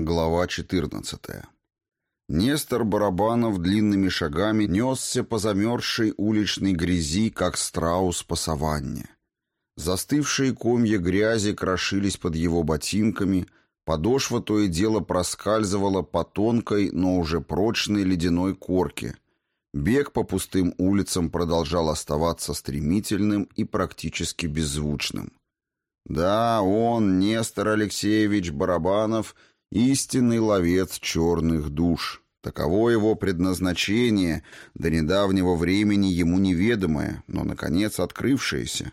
Глава 14. Нестор Барабанов длинными шагами несся по замерзшей уличной грязи, как страус по саванне. Застывшие комья грязи крошились под его ботинками, подошва то и дело проскальзывала по тонкой, но уже прочной ледяной корке. Бег по пустым улицам продолжал оставаться стремительным и практически беззвучным. Да, он, Нестор Алексеевич Барабанов — истинный ловец черных душ. Таково его предназначение, до недавнего времени ему неведомое, но, наконец, открывшееся.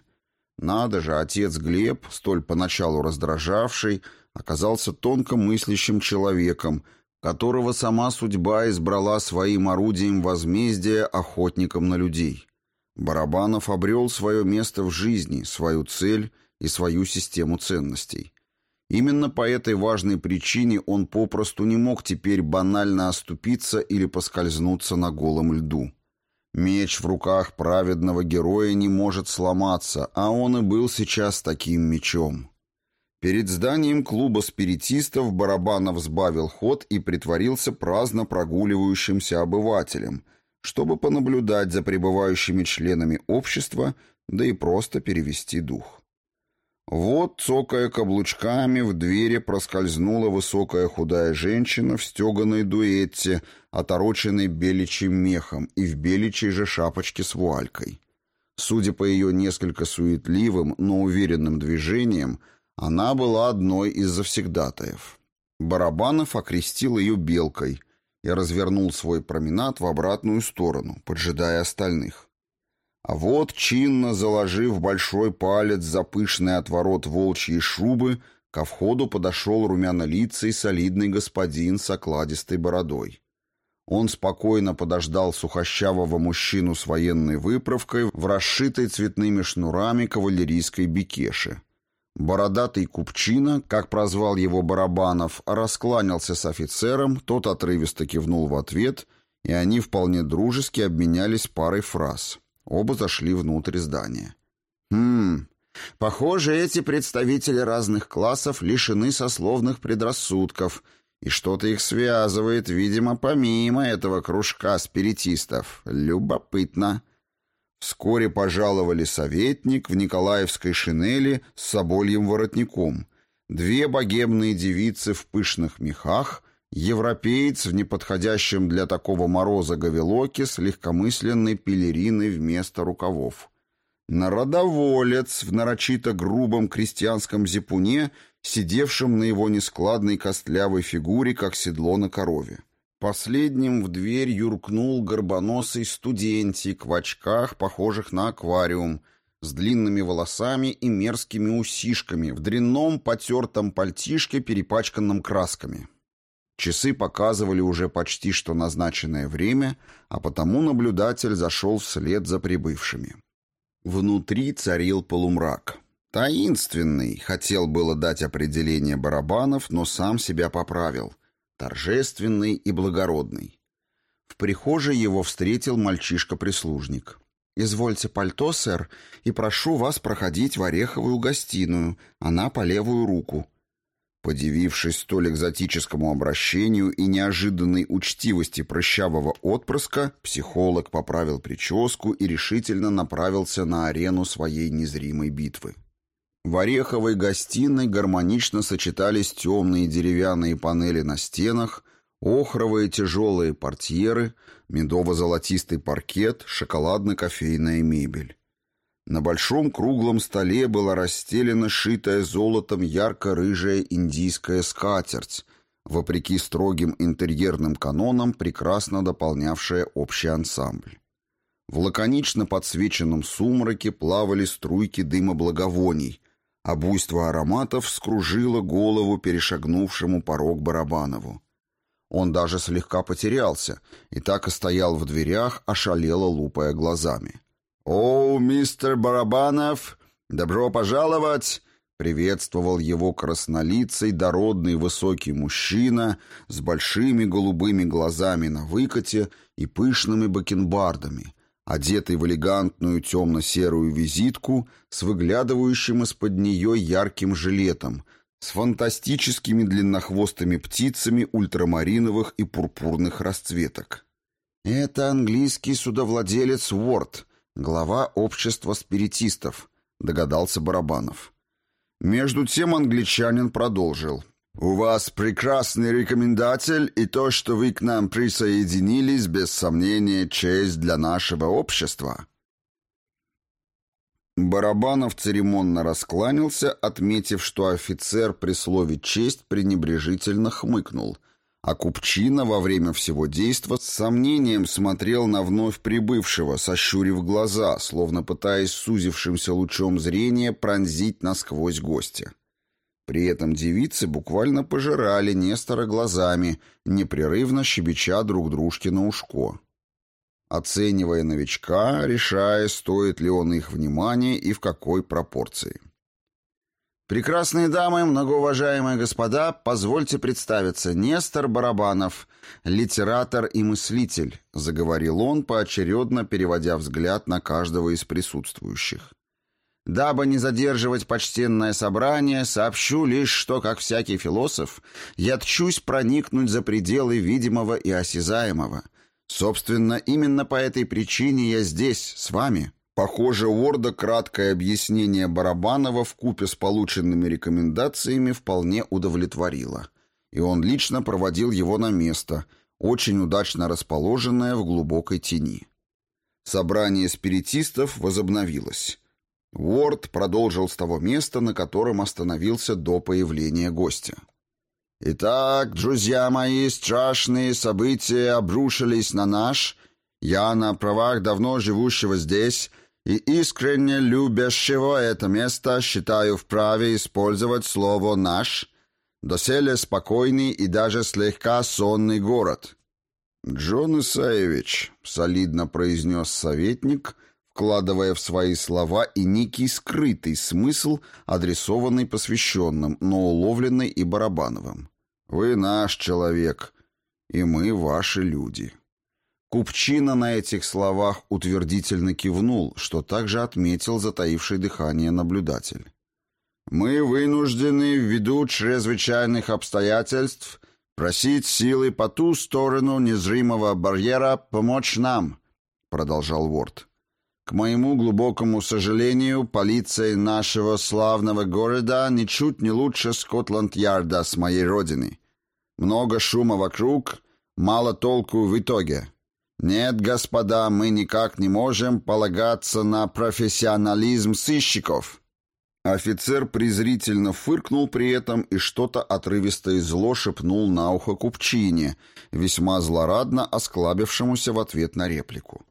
Надо же, отец Глеб, столь поначалу раздражавший, оказался тонко мыслящим человеком, которого сама судьба избрала своим орудием возмездия охотником на людей. Барабанов обрел свое место в жизни, свою цель и свою систему ценностей. Именно по этой важной причине он попросту не мог теперь банально оступиться или поскользнуться на голом льду. Меч в руках праведного героя не может сломаться, а он и был сейчас таким мечом. Перед зданием клуба спиритистов Барабанов сбавил ход и притворился праздно прогуливающимся обывателем, чтобы понаблюдать за пребывающими членами общества, да и просто перевести дух. Вот, цокая каблучками, в двери проскользнула высокая худая женщина в стеганой дуэтте, отороченной беличьим мехом и в беличьей же шапочке с вуалькой. Судя по ее несколько суетливым, но уверенным движениям, она была одной из завсегдатаев. Барабанов окрестил ее белкой и развернул свой променад в обратную сторону, поджидая остальных. А вот, чинно заложив большой палец за пышный отворот волчьей шубы, ко входу подошел румянолицый солидный господин с окладистой бородой. Он спокойно подождал сухощавого мужчину с военной выправкой в расшитой цветными шнурами кавалерийской бекеше. Бородатый купчина, как прозвал его Барабанов, раскланялся с офицером, тот отрывисто кивнул в ответ, и они вполне дружески обменялись парой фраз — Оба зашли внутрь здания. «Хм, похоже, эти представители разных классов лишены сословных предрассудков, и что-то их связывает, видимо, помимо этого кружка спиритистов. Любопытно». Вскоре пожаловали советник в николаевской шинели с собольем воротником, две богемные девицы в пышных мехах — Европеец в неподходящем для такого мороза гавелоке с легкомысленной пелериной вместо рукавов. Народоволец в нарочито грубом крестьянском зипуне, сидевшем на его нескладной костлявой фигуре, как седло на корове. Последним в дверь юркнул горбоносый студентик в очках, похожих на аквариум, с длинными волосами и мерзкими усишками, в дрянном потертом пальтишке, перепачканном красками. Часы показывали уже почти что назначенное время, а потому наблюдатель зашел вслед за прибывшими. Внутри царил полумрак. Таинственный, хотел было дать определение барабанов, но сам себя поправил. Торжественный и благородный. В прихожей его встретил мальчишка-прислужник. «Извольте пальто, сэр, и прошу вас проходить в ореховую гостиную, она по левую руку», Подивившись столь экзотическому обращению и неожиданной учтивости прыщавого отпрыска, психолог поправил прическу и решительно направился на арену своей незримой битвы. В ореховой гостиной гармонично сочетались темные деревянные панели на стенах, охровые тяжелые портьеры, медово-золотистый паркет, шоколадно-кофейная мебель. На большом круглом столе была расстелена шитая золотом ярко-рыжая индийская скатерть, вопреки строгим интерьерным канонам, прекрасно дополнявшая общий ансамбль. В лаконично подсвеченном сумраке плавали струйки дыма благовоний, а буйство ароматов скружило голову перешагнувшему порог Барабанову. Он даже слегка потерялся и так и стоял в дверях, ошалело лупая глазами. «О, мистер Барабанов, добро пожаловать!» Приветствовал его краснолицый, дородный высокий мужчина с большими голубыми глазами на выкате и пышными бакенбардами, одетый в элегантную темно-серую визитку с выглядывающим из-под нее ярким жилетом, с фантастическими длиннохвостыми птицами ультрамариновых и пурпурных расцветок. «Это английский судовладелец Уорд, глава общества спиритистов», — догадался Барабанов. Между тем англичанин продолжил. «У вас прекрасный рекомендатель, и то, что вы к нам присоединились, без сомнения, честь для нашего общества». Барабанов церемонно раскланялся, отметив, что офицер при слове «честь» пренебрежительно хмыкнул, а Купчина во время всего действа с сомнением смотрел на вновь прибывшего, сощурив глаза, словно пытаясь сузившимся лучом зрения пронзить насквозь гостя. При этом девицы буквально пожирали Нестора глазами, непрерывно щебеча друг дружке на ушко оценивая новичка, решая, стоит ли он их внимания и в какой пропорции. «Прекрасные дамы, многоуважаемые господа, позвольте представиться, Нестор Барабанов, литератор и мыслитель», — заговорил он, поочередно переводя взгляд на каждого из присутствующих. Дабы не задерживать почтенное собрание, сообщу лишь, что, как всякий философ, я тчусь проникнуть за пределы видимого и осязаемого — Собственно, именно по этой причине я здесь, с вами. Похоже, Уорда краткое объяснение Барабанова в купе с полученными рекомендациями вполне удовлетворило. И он лично проводил его на место, очень удачно расположенное в глубокой тени. Собрание спиритистов возобновилось. Уорд продолжил с того места, на котором остановился до появления гостя. Итак, друзья мои, страшные события обрушились на наш, я на правах давно живущего здесь и искренне любящего это место считаю вправе использовать слово «наш», доселе спокойный и даже слегка сонный город. «Джон Исаевич», — солидно произнес советник, вкладывая в свои слова и некий скрытый смысл, адресованный посвященным, но уловленный и Барабановым. «Вы наш человек, и мы ваши люди». Купчина на этих словах утвердительно кивнул, что также отметил затаивший дыхание наблюдатель. «Мы вынуждены, ввиду чрезвычайных обстоятельств, просить силы по ту сторону незримого барьера помочь нам», — продолжал Ворд. К моему глубокому сожалению, полиция нашего славного города ничуть не лучше Скотланд-Ярда с моей родины. Много шума вокруг, мало толку в итоге. Нет, господа, мы никак не можем полагаться на профессионализм сыщиков. Офицер презрительно фыркнул при этом и что-то отрывисто и зло шепнул на ухо Купчине, весьма злорадно осклабившемуся в ответ на реплику.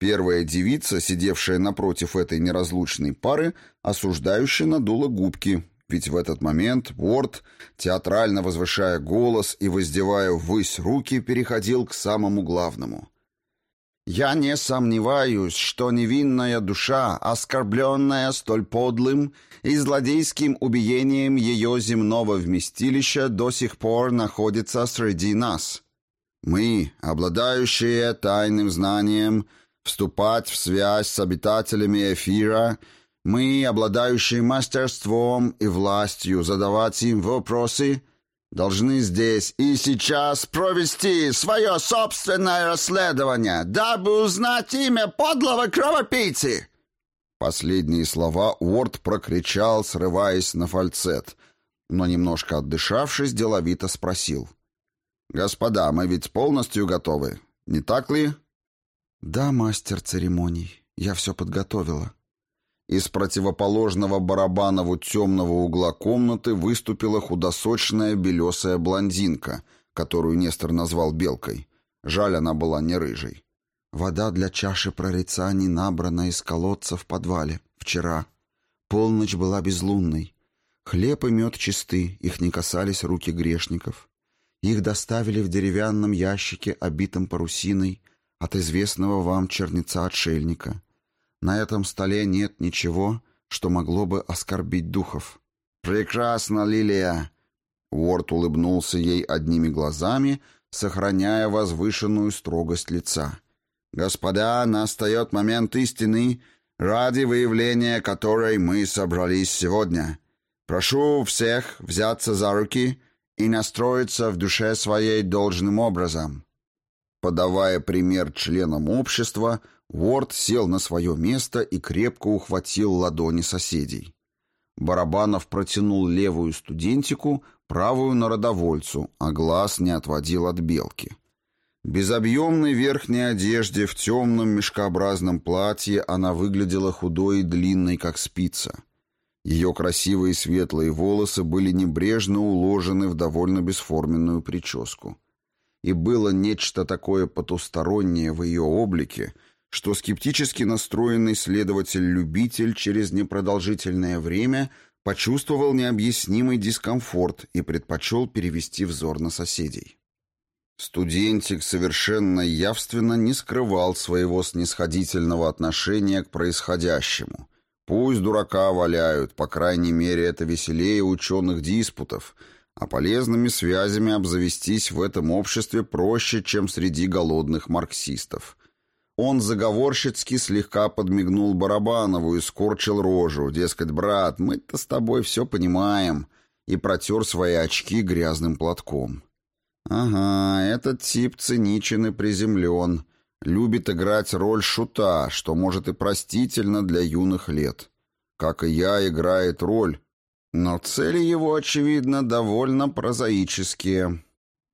Первая девица, сидевшая напротив этой неразлучной пары, осуждающе надула губки, ведь в этот момент Уорд, театрально возвышая голос и воздевая ввысь руки, переходил к самому главному. «Я не сомневаюсь, что невинная душа, оскорбленная столь подлым и злодейским убиением ее земного вместилища, до сих пор находится среди нас. Мы, обладающие тайным знанием, — вступать в связь с обитателями эфира, мы, обладающие мастерством и властью задавать им вопросы, должны здесь и сейчас провести свое собственное расследование, дабы узнать имя подлого кровопийцы». Последние слова Уорд прокричал, срываясь на фальцет, но, немножко отдышавшись, деловито спросил. «Господа, мы ведь полностью готовы, не так ли?» «Да, мастер церемоний, я все подготовила». Из противоположного Барабанову темного угла комнаты выступила худосочная белесая блондинка, которую Нестор назвал Белкой. Жаль, она была не рыжей. Вода для чаши прорицаний набрана из колодца в подвале. Вчера. Полночь была безлунной. Хлеб и мед чисты, их не касались руки грешников. Их доставили в деревянном ящике, обитом парусиной, от известного вам черница-отшельника. На этом столе нет ничего, что могло бы оскорбить духов. «Прекрасно, Лилия!» Уорд улыбнулся ей одними глазами, сохраняя возвышенную строгость лица. «Господа, настает момент истины, ради выявления которой мы собрались сегодня. Прошу всех взяться за руки и настроиться в душе своей должным образом». Подавая пример членам общества, Уорд сел на свое место и крепко ухватил ладони соседей. Барабанов протянул левую студентику, правую народовольцу, а глаз не отводил от белки. Без объемной верхней одежде в темном мешкообразном платье она выглядела худой и длинной, как спица. Ее красивые светлые волосы были небрежно уложены в довольно бесформенную прическу. И было нечто такое потустороннее в ее облике — что скептически настроенный следователь-любитель через непродолжительное время почувствовал необъяснимый дискомфорт и предпочел перевести взор на соседей. Студентик совершенно явственно не скрывал своего снисходительного отношения к происходящему. Пусть дурака валяют, по крайней мере, это веселее ученых диспутов, а полезными связями обзавестись в этом обществе проще, чем среди голодных марксистов. Он заговорщицки слегка подмигнул Барабанову и скорчил рожу, дескать, брат, мы-то с тобой все понимаем, и протер свои очки грязным платком. Ага, этот тип циничен и приземлен, любит играть роль шута, что может и простительно для юных лет. Как и я, играет роль, но цели его, очевидно, довольно прозаические.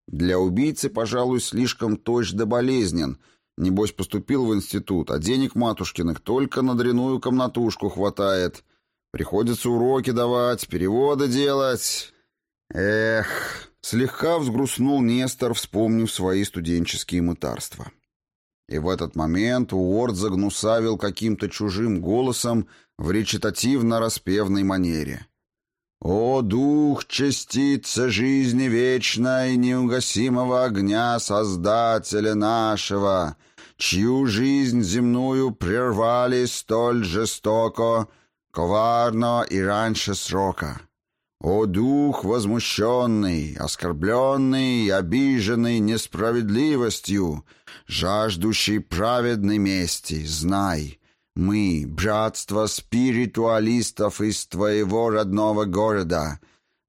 Для убийцы, пожалуй, слишком точь да болезнен — Небось, поступил в институт, а денег матушкиных только на дряную комнатушку хватает. Приходится уроки давать, переводы делать. Эх, слегка взгрустнул Нестор, вспомнив свои студенческие мытарства. И в этот момент Уорд загнусавил каким-то чужим голосом в речитативно-распевной манере. «О, дух, частица жизни вечной, неугасимого огня Создателя нашего!» Чью жизнь земную прервали столь жестоко, коварно и раньше срока. О дух возмущенный, оскорбленный обиженный несправедливостью, жаждущий праведной мести, знай, мы, братство спиритуалистов из твоего родного города,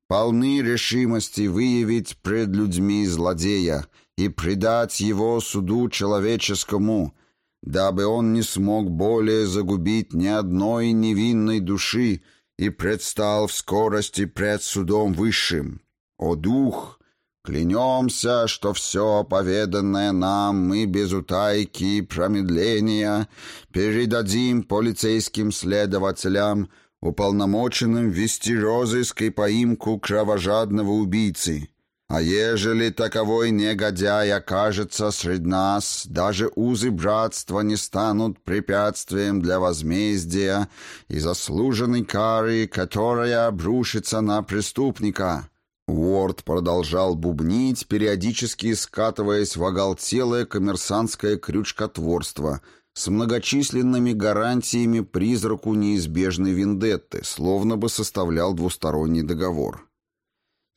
полны решимости выявить пред людьми злодея, и предать его суду человеческому, дабы он не смог более загубить ни одной невинной души и предстал в скорости пред судом высшим. О дух, клянемся, что все поведанное нам мы без утайки и промедления передадим полицейским следователям, уполномоченным вести розыск и поимку кровожадного убийцы» А ежели таковой негодяй окажется среди нас, даже узы братства не станут препятствием для возмездия и заслуженной кары, которая обрушится на преступника». Уорд продолжал бубнить, периодически скатываясь в оголтелое коммерсантское крючкотворство с многочисленными гарантиями призраку неизбежной вендетты, словно бы составлял двусторонний договор.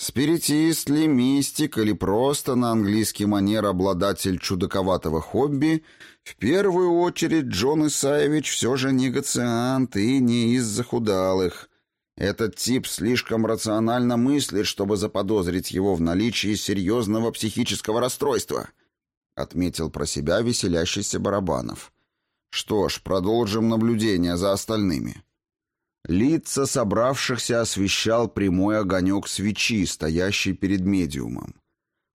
Спиритист ли, мистик или просто на английский манер обладатель чудаковатого хобби, в первую очередь Джон Исаевич все же негациант и не из захудалых. Этот тип слишком рационально мыслит, чтобы заподозрить его в наличии серьезного психического расстройства, отметил про себя веселящийся Барабанов. Что ж, продолжим наблюдение за остальными. Лица собравшихся освещал прямой огонек свечи, стоящий перед медиумом.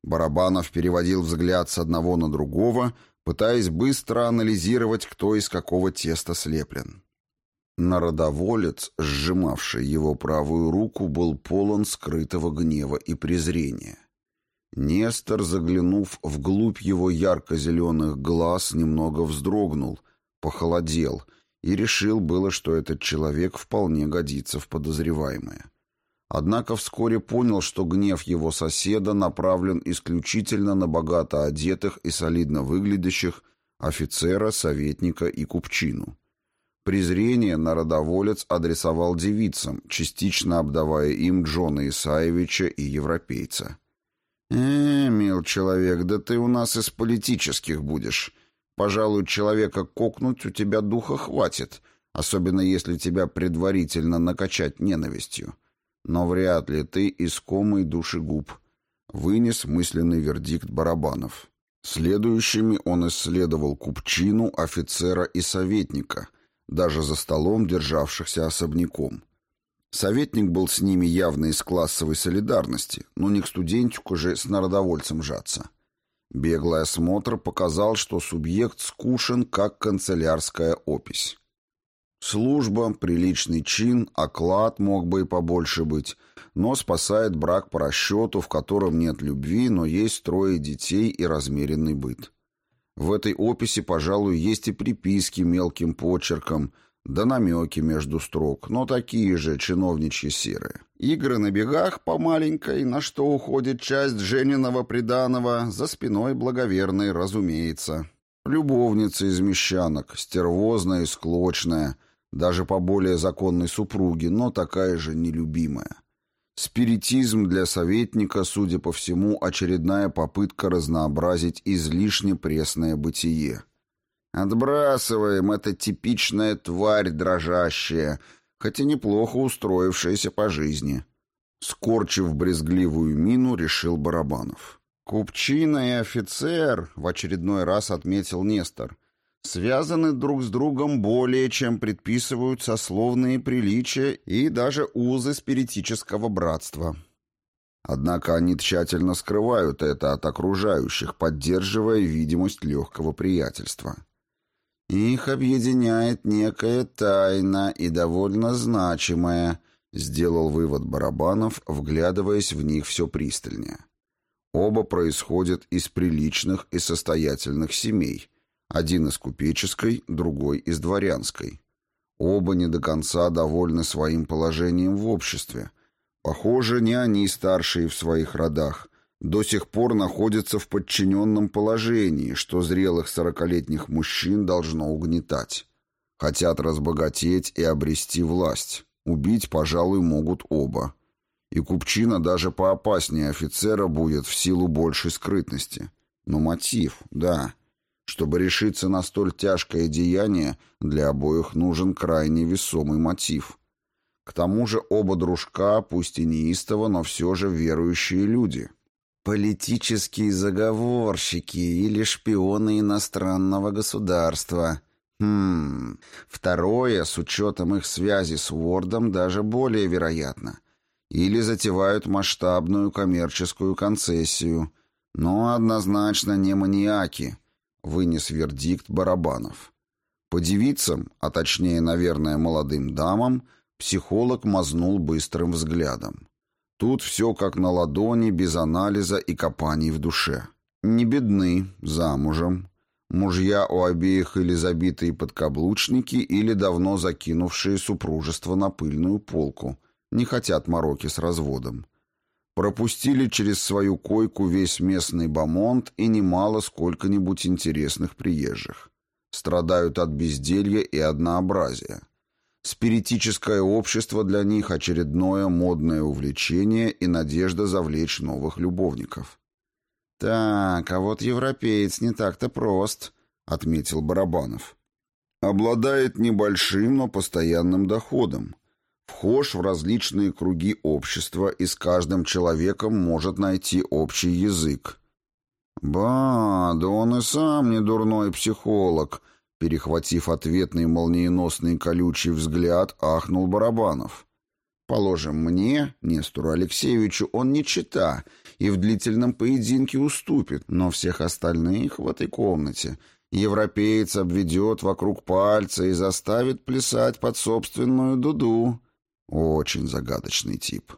Барабанов переводил взгляд с одного на другого, пытаясь быстро анализировать, кто из какого теста слеплен. Народоволец, сжимавший его правую руку, был полон скрытого гнева и презрения. Нестор, заглянув вглубь его ярко-зеленых глаз, немного вздрогнул, похолодел — и решил было, что этот человек вполне годится в подозреваемое. Однако вскоре понял, что гнев его соседа направлен исключительно на богато одетых и солидно выглядящих офицера, советника и купчину. Презрение народоволец адресовал девицам, частично обдавая им Джона Исаевича и европейца. «Э, мил человек, да ты у нас из политических будешь. Пожалуй, человека кокнуть у тебя духа хватит, особенно если тебя предварительно накачать ненавистью. но вряд ли ты искомый душегуб», — вынес мысленный вердикт Барабанов. Следующими он исследовал купчину, офицера и советника, даже за столом державшихся особняком. Советник был с ними явно из классовой солидарности, но не к студентику же с народовольцем жаться. Беглый осмотр показал, что субъект скушен, как канцелярская опись. Служба, приличный чин, оклад мог бы и побольше быть, но спасает брак по расчету, в котором нет любви, но есть трое детей и размеренный быт. В этой описи, пожалуй, есть и приписки мелким почерком, да намеки между строк, но такие же чиновничьи серые. Игры на бегах по маленькой, на что уходит часть Жениного приданого, за спиной благоверной, разумеется. Любовница из мещанок, стервозная и склочная, даже по более законной супруге, но такая же нелюбимая. Спиритизм для советника, судя по всему, очередная попытка разнообразить излишне пресное бытие. Отбрасываем, это типичная тварь дрожащая, хотя неплохо устроившаяся по жизни. Скорчив брезгливую мину, решил Барабанов. «Купчина и офицер», — в очередной раз отметил Нестор, — связаны друг с другом более, чем предписывают сословные приличия и даже узы спиритического братства. Однако они тщательно скрывают это от окружающих, поддерживая видимость легкого приятельства. Их объединяет некая тайна и довольно значимая, сделал вывод Барабанов, вглядываясь в них все пристальнее. Оба происходят из приличных и состоятельных семей – один из купеческой, другой из дворянской. Оба не до конца довольны своим положением в обществе. Похоже, не они старшие в своих родах. До сих пор находятся в подчиненном положении, что зрелых сорокалетних мужчин должно угнетать. Хотят разбогатеть и обрести власть. Убить, пожалуй, могут оба. И Купчина даже поопаснее офицера будет в силу большей скрытности. Но мотив, да, чтобы решиться на столь тяжкое деяние, для обоих нужен крайне весомый мотив. К тому же оба дружка, пусть и неистово, но все же верующие люди. Политические заговорщики или шпионы иностранного государства. Хм, второе, с учетом их связи с Уордом, даже более вероятно. Или затевают масштабную коммерческую концессию. Но однозначно не маньяки – вынес вердикт Барабанов. По девицам, а точнее, наверное, молодым дамам, психолог мазнул быстрым взглядом. Тут все как на ладони, без анализа и копаний в душе. Не бедны, замужем. Мужья у обеих или забитые подкаблучники, или давно закинувшие супружество на пыльную полку. Не хотят мороки с разводом. Пропустили через свою койку весь местный бомонд и немало сколько-нибудь интересных приезжих. Страдают от безделья и однообразия. Спиритическое общество для них очередное модное увлечение и надежда завлечь новых любовников. «Так, а вот европеец не так-то прост», — отметил Барабанов. «Обладает небольшим, но постоянным доходом вхож в различные круги общества и с каждым человеком может найти общий язык. «Ба, да он и сам не дурной психолог», — перехватив ответный молниеносный колючий взгляд, ахнул Барабанов. «Положим, мне, Нестору Алексеевичу, он не чита и в длительном поединке уступит, но всех остальных в этой комнате европеец обведет вокруг пальца и заставит плясать под собственную дуду». Очень загадочный тип.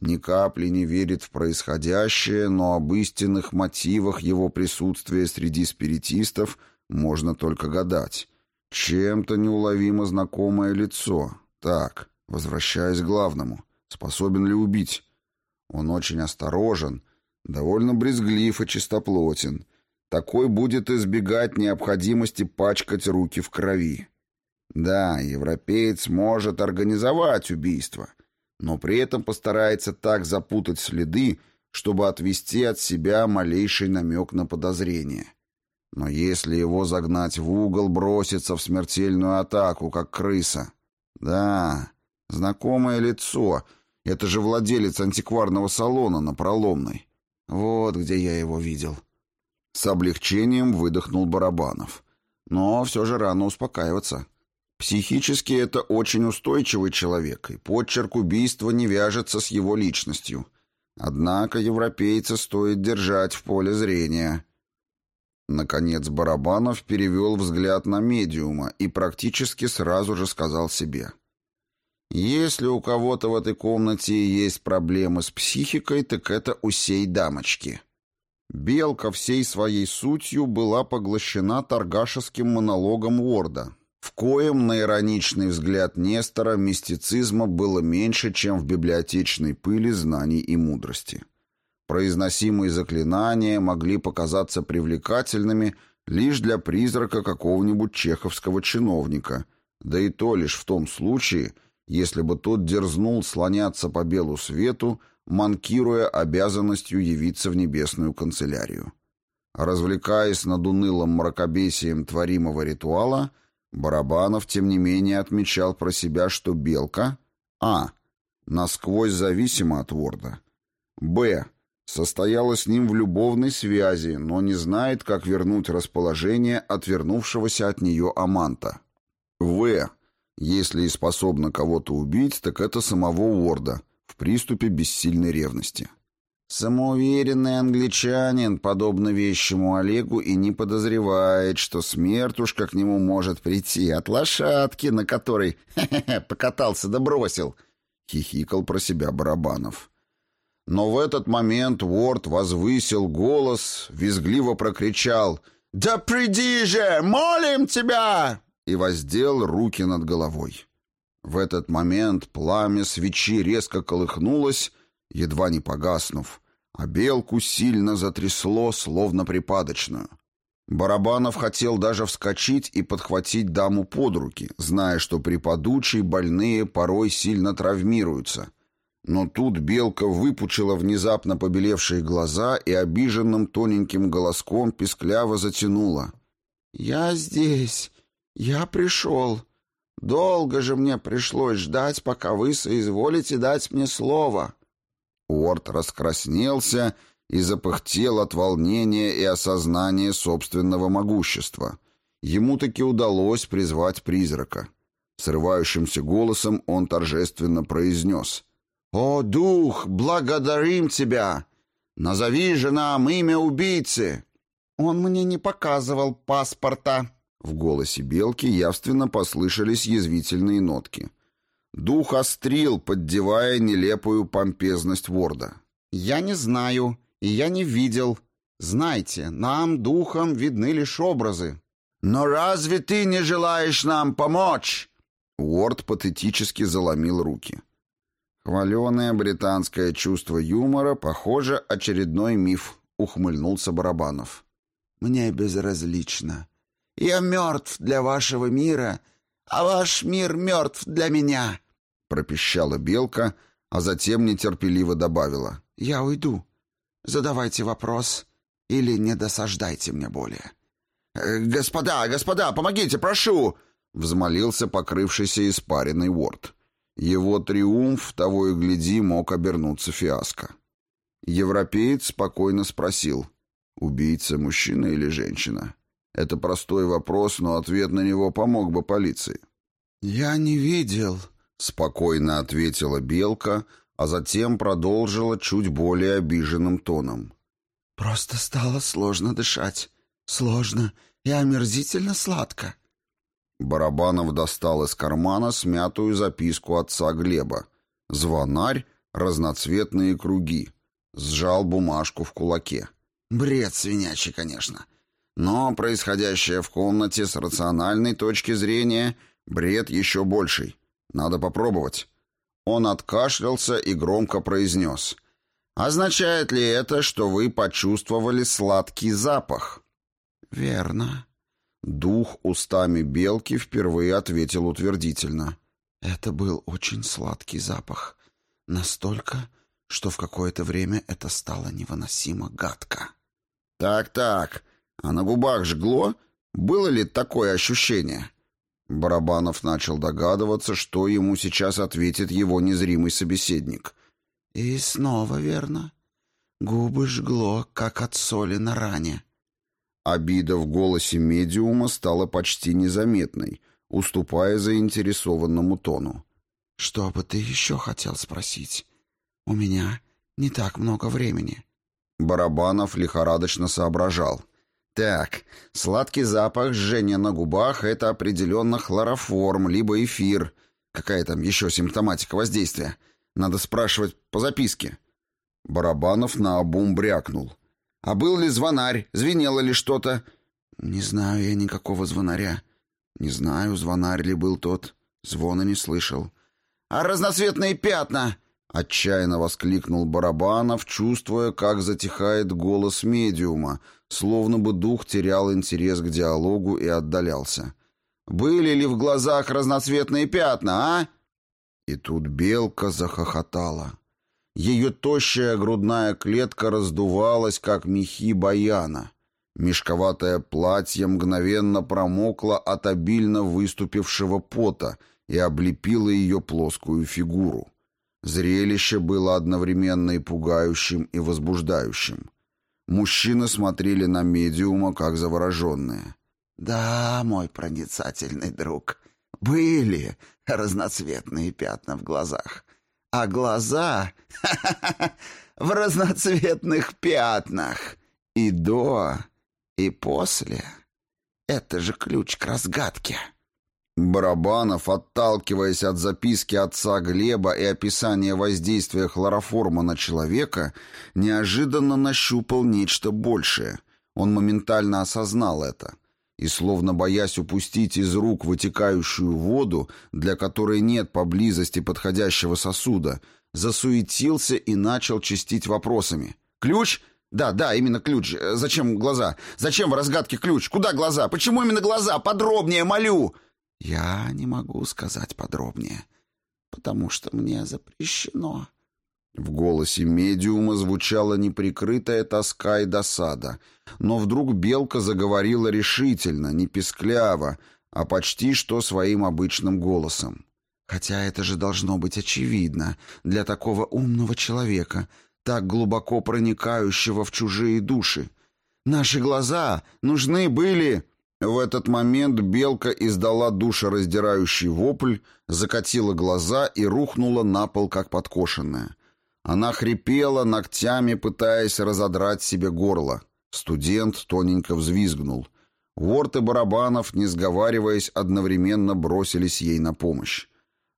Ни капли не верит в происходящее, но об истинных мотивах его присутствия среди спиритистов можно только гадать. Чем-то неуловимо знакомое лицо. Так, возвращаясь к главному. Способен ли убить? Он очень осторожен, довольно брезглив и чистоплотен. Такой будет избегать необходимости пачкать руки в крови. Да, европеец может организовать убийство, но при этом постарается так запутать следы, чтобы отвести от себя малейший намек на подозрение. Но если его загнать в угол, бросится в смертельную атаку, как крыса. Да, знакомое лицо, Это же владелец антикварного салона на Проломной. Вот где я его видел. С облегчением выдохнул Барабанов. Но все же рано успокаиваться. Психически это очень устойчивый человек, и подчерк убийства не вяжется с его личностью. Однако европейца стоит держать в поле зрения. Наконец Барабанов перевел взгляд на медиума и практически сразу же сказал себе. «Если у кого-то в этой комнате есть проблемы с психикой, так это у сей дамочки». Белка всей своей сутью была поглощена торгашеским монологом Уорда, в коем на ироничный взгляд Нестора мистицизма было меньше, чем в библиотечной пыли знаний и мудрости. Произносимые заклинания могли показаться привлекательными лишь для призрака какого-нибудь чеховского чиновника, да и то лишь в том случае, если бы тот дерзнул слоняться по белу свету, манкируя обязанностью явиться в небесную канцелярию. Развлекаясь над унылым мракобесием творимого ритуала, Барабанов, тем не менее, отмечал про себя, что Белка а. насквозь зависима от Ворда, б. Состояла с ним в любовной связи, но не знает, как вернуть расположение отвернувшегося от нее Аманта, в. если и способна кого-то убить, так это самого Уорда – в приступе бессильной ревности. Самоуверенный англичанин, подобно вещему Олегу, и не подозревает, что смертушка к нему может прийти от лошадки, на которой покатался да бросил, — хихикал про себя Барабанов. Но в этот момент Уорд возвысил голос, визгливо прокричал «Да приди же! Молим тебя!» и воздел руки над головой. В этот момент пламя свечи резко колыхнулось, едва не погаснув, а белку сильно затрясло, словно припадочную. Барабанов хотел даже вскочить и подхватить даму под руки, зная, что при подучей больные порой сильно травмируются. Но тут белка выпучила внезапно побелевшие глаза и обиженным тоненьким голоском пискляво затянула. «Я здесь. Я пришел. Долго же мне пришлось ждать, пока вы соизволите дать мне слово». Уорд раскраснелся и запыхтел от волнения и осознания собственного могущества. Ему таки удалось призвать призрака. Срывающимся голосом он торжественно произнес. «О, дух, благодарим тебя! Назови же нам имя убийцы!» «Он мне не показывал паспорта», в голосе Белки явственно послышались язвительные нотки. Дух острил, поддевая нелепую помпезность Ворда. «Я не знаю, и я не видел. Знайте, нам, духом, видны лишь образы». «Но разве ты не желаешь нам помочь?» Уорд патетически заломил руки. Хваленое британское чувство юмора, похоже, очередной миф, ухмыльнулся Барабанов. «Мне безразлично. Я мертв для вашего мира, а ваш мир мертв для меня», — пропищала белка, а затем нетерпеливо добавила. «Я уйду. Задавайте вопрос или не досаждайте мне более». «Э, «Господа, господа, помогите, прошу!» — взмолился покрывшийся испаренный Уорд. Его триумф, того и гляди, мог обернуться фиаско. Европеец спокойно спросил, убийца мужчина или женщина? Это простой вопрос, но ответ на него помог бы полиции. «Я не видел», — спокойно ответила Белка, а затем продолжила чуть более обиженным тоном. «Просто стало сложно дышать. Сложно и омерзительно сладко». Барабанов достал из кармана смятую записку отца Глеба. Звонарь, разноцветные круги. Сжал бумажку в кулаке. «Бред свинячий, конечно. Но происходящее в комнате с рациональной точки зрения бред еще больший. Надо попробовать. Он откашлялся и громко произнес. «Означает ли это, что вы почувствовали сладкий запах?» «Верно». Дух устами белки впервые ответил утвердительно. «Это был очень сладкий запах. Настолько, что в какое-то время это стало невыносимо гадко». «Так-так, а на губах жгло? Было ли такое ощущение? Барабанов начал догадываться, что ему сейчас ответит его незримый собеседник. «И снова верно. Губы жгло, как от соли на ране». Обида в голосе медиума стала почти незаметной, уступая заинтересованному тону. «Что бы ты еще хотел спросить? У меня не так много времени». Барабанов лихорадочно соображал. «Так, сладкий запах жжения на губах — это определенно хлороформ, либо эфир. Какая там еще симптоматика воздействия? Надо спрашивать по записке». Барабанов наобум брякнул. «А был ли звонарь? Звенело ли что-то?» «Не знаю я никакого звонаря. Не знаю, звонарь ли был тот. Звона не слышал». «А разноцветные пятна?» Отчаянно воскликнул Барабанов, чувствуя, как затихает голос медиума, словно бы дух терял интерес к диалогу и отдалялся. «Были ли в глазах разноцветные пятна, а?» И тут белка захохотала. Ее тощая грудная клетка раздувалась, как мехи баяна. Мешковатое платье мгновенно промокло от обильно выступившего пота и облепило ее плоскую фигуру. Зрелище было одновременно и пугающим, и возбуждающим. Мужчины смотрели на медиума, как завороженные. «Да, мой проницательный друг, были разноцветные пятна в глазах. А глаза в разноцветных пятнах. И до, и после. Это же ключ к разгадке». Барабанов, отталкиваясь от записки отца Глеба и описания воздействия хлороформа на человека, неожиданно нащупал нечто большее. Он моментально осознал это. И, словно боясь упустить из рук вытекающую воду, для которой нет поблизости подходящего сосуда, засуетился и начал чистить вопросами. «Ключ? Да, да, именно ключ. Зачем глаза? Зачем в разгадке ключ? Куда глаза? Почему именно глаза? Подробнее, молю!» Я не могу сказать подробнее, потому что мне запрещено. В голосе медиума звучала неприкрытая тоска и досада, но вдруг белка заговорила решительно, не пескляво, а почти что своим обычным голосом. Хотя это же должно быть очевидно для такого умного человека, так глубоко проникающего в чужие души. Наши глаза нужны были... В этот момент белка издала душераздирающий вопль, закатила глаза и рухнула на пол, как подкошенная. Она хрипела, ногтями пытаясь разодрать себе горло. Студент тоненько взвизгнул. Уорд и Барабанов, не сговариваясь, одновременно бросились ей на помощь.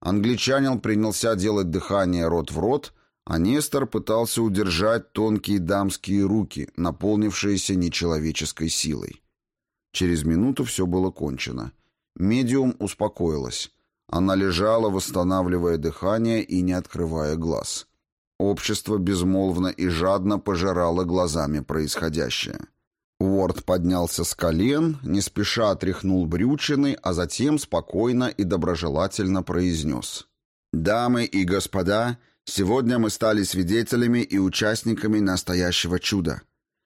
Англичанин принялся делать дыхание рот в рот, а Нестор пытался удержать тонкие дамские руки, наполнившиеся нечеловеческой силой. Через минуту все было кончено. Медиум успокоилась. Она лежала, восстанавливая дыхание и не открывая глаз. Общество безмолвно и жадно пожирало глазами происходящее. Уорд поднялся с колен, не спеша отряхнул брючины, а затем спокойно и доброжелательно произнес. «Дамы и господа, сегодня мы стали свидетелями и участниками настоящего чуда.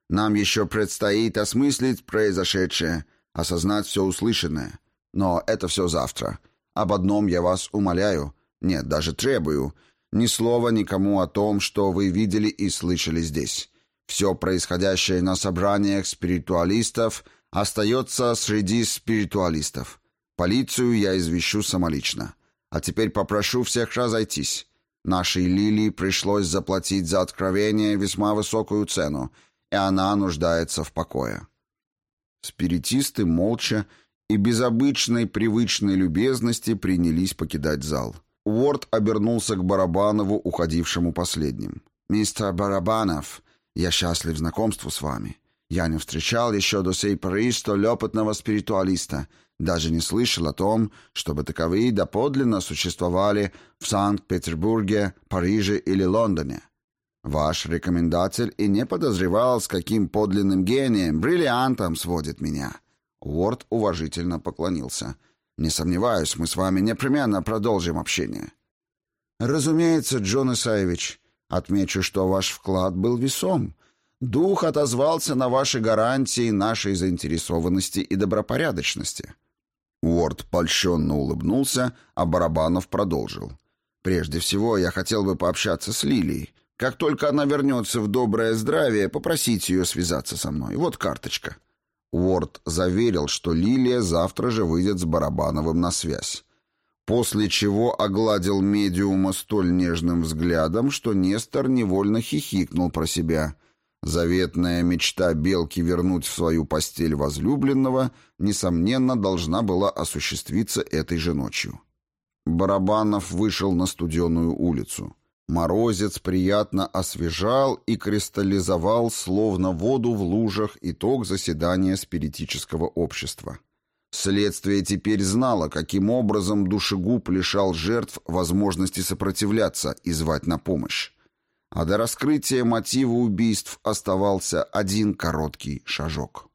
Нам еще предстоит осмыслить произошедшее, осознать все услышанное. Но это все завтра. Об одном я вас умоляю, нет, даже требую. Ни слова никому о том, что вы видели и слышали здесь. Все происходящее на собраниях спиритуалистов остается среди спиритуалистов. Полицию я извещу самолично. А теперь попрошу всех разойтись. Нашей Лилии пришлось заплатить за откровение весьма высокую цену, и она нуждается в покое. Спиритисты молча и без обычной привычной любезности принялись покидать зал. Уорд обернулся к Барабанову, уходившему последним. «Мистер Барабанов, я счастлив знакомству с вами. Я не встречал еще до сей поры столь опытного спиритуалиста, даже не слышал о том, чтобы таковые доподлинно существовали в Санкт-Петербурге, Париже или Лондоне. Ваш рекомендатель и не подозревал, с каким подлинным гением, бриллиантом сводит меня». Уорд уважительно поклонился. «Не сомневаюсь, мы с вами непременно продолжим общение». «Разумеется, Джон Исаевич. Отмечу, что ваш вклад был весом. Дух отозвался на ваши гарантии нашей заинтересованности и добропорядочности». Уорд польщенно улыбнулся, а Барабанов продолжил. «Прежде всего, я хотел бы пообщаться с Лилией. Как только она вернется в доброе здравие, попросить ее связаться со мной. Вот карточка». Уорд заверил, что Лилия завтра же выйдет с Барабановым на связь. После чего огладил медиума столь нежным взглядом, что Нестор невольно хихикнул про себя. Заветная мечта Белки вернуть в свою постель возлюбленного, несомненно, должна была осуществиться этой же ночью. Барабанов вышел на студеную улицу. Морозец приятно освежал и кристаллизовал, словно воду в лужах, итог заседания спиритического общества. Следствие теперь знало, каким образом душегуб лишал жертв возможности сопротивляться и звать на помощь. А до раскрытия мотива убийств оставался один короткий шажок.